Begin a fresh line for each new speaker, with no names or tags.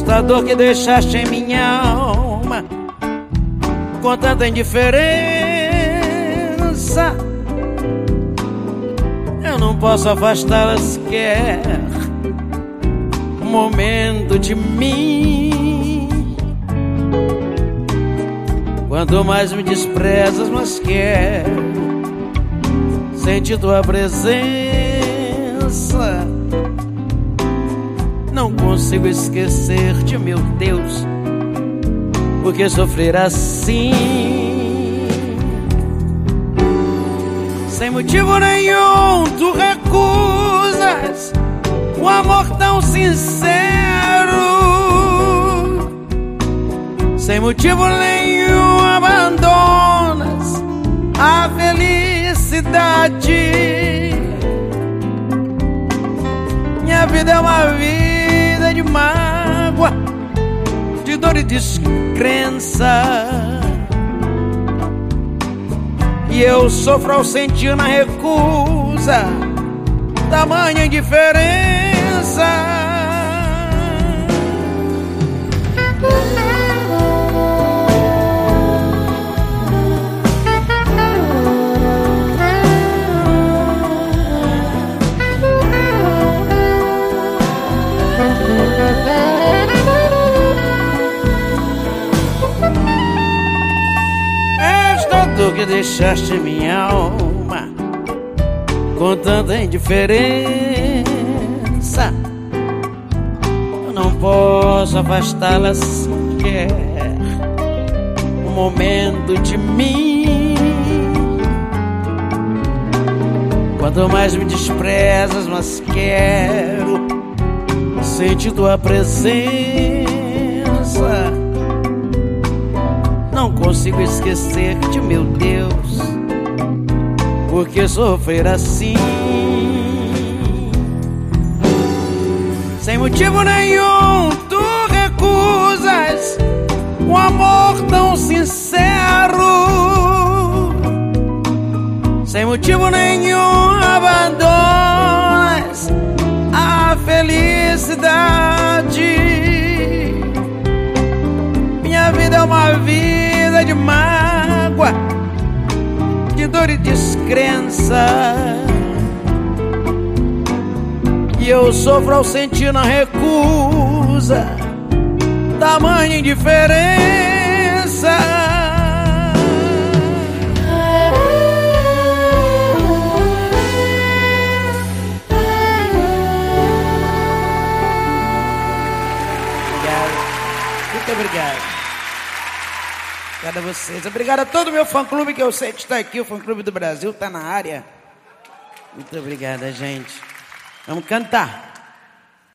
Esta dor que deixaste em minha alma. Com tanta indiferença Eu não posso afastá-la sequer. Um momento de mim. Quanto mais me desprezas, mais quero Sentir tua presença não consigo esquecer de meu Deus, porque sofrer assim, sem motivo nenhum, tu recusas o amor tão sincero, sem motivo nenhum, abandonas a felicidade. Minha vida é uma vida de mágoa, de dor e descrença. E eu sofro ao sentir na recusa tamanha indiferença. Que deixaste minha alma com tanta indiferença. Eu não posso afastá-la sequer um momento de mim. Quanto mais me desprezas, mais quero sentir tua presença consigo esquecer de meu Deus, porque sofrer assim, sem motivo nenhum, tu recusas um amor tão sincero, sem motivo nenhum abandonas dor e descrença. E eu sofro ao sentir na recusa tamanha indiferença. Obrigado. Muito obrigado. Obrigado a vocês. Obrigado a todo o meu fã-clube que eu sei que está aqui. O fã-clube do Brasil está na área. Muito obrigada, gente. Vamos cantar.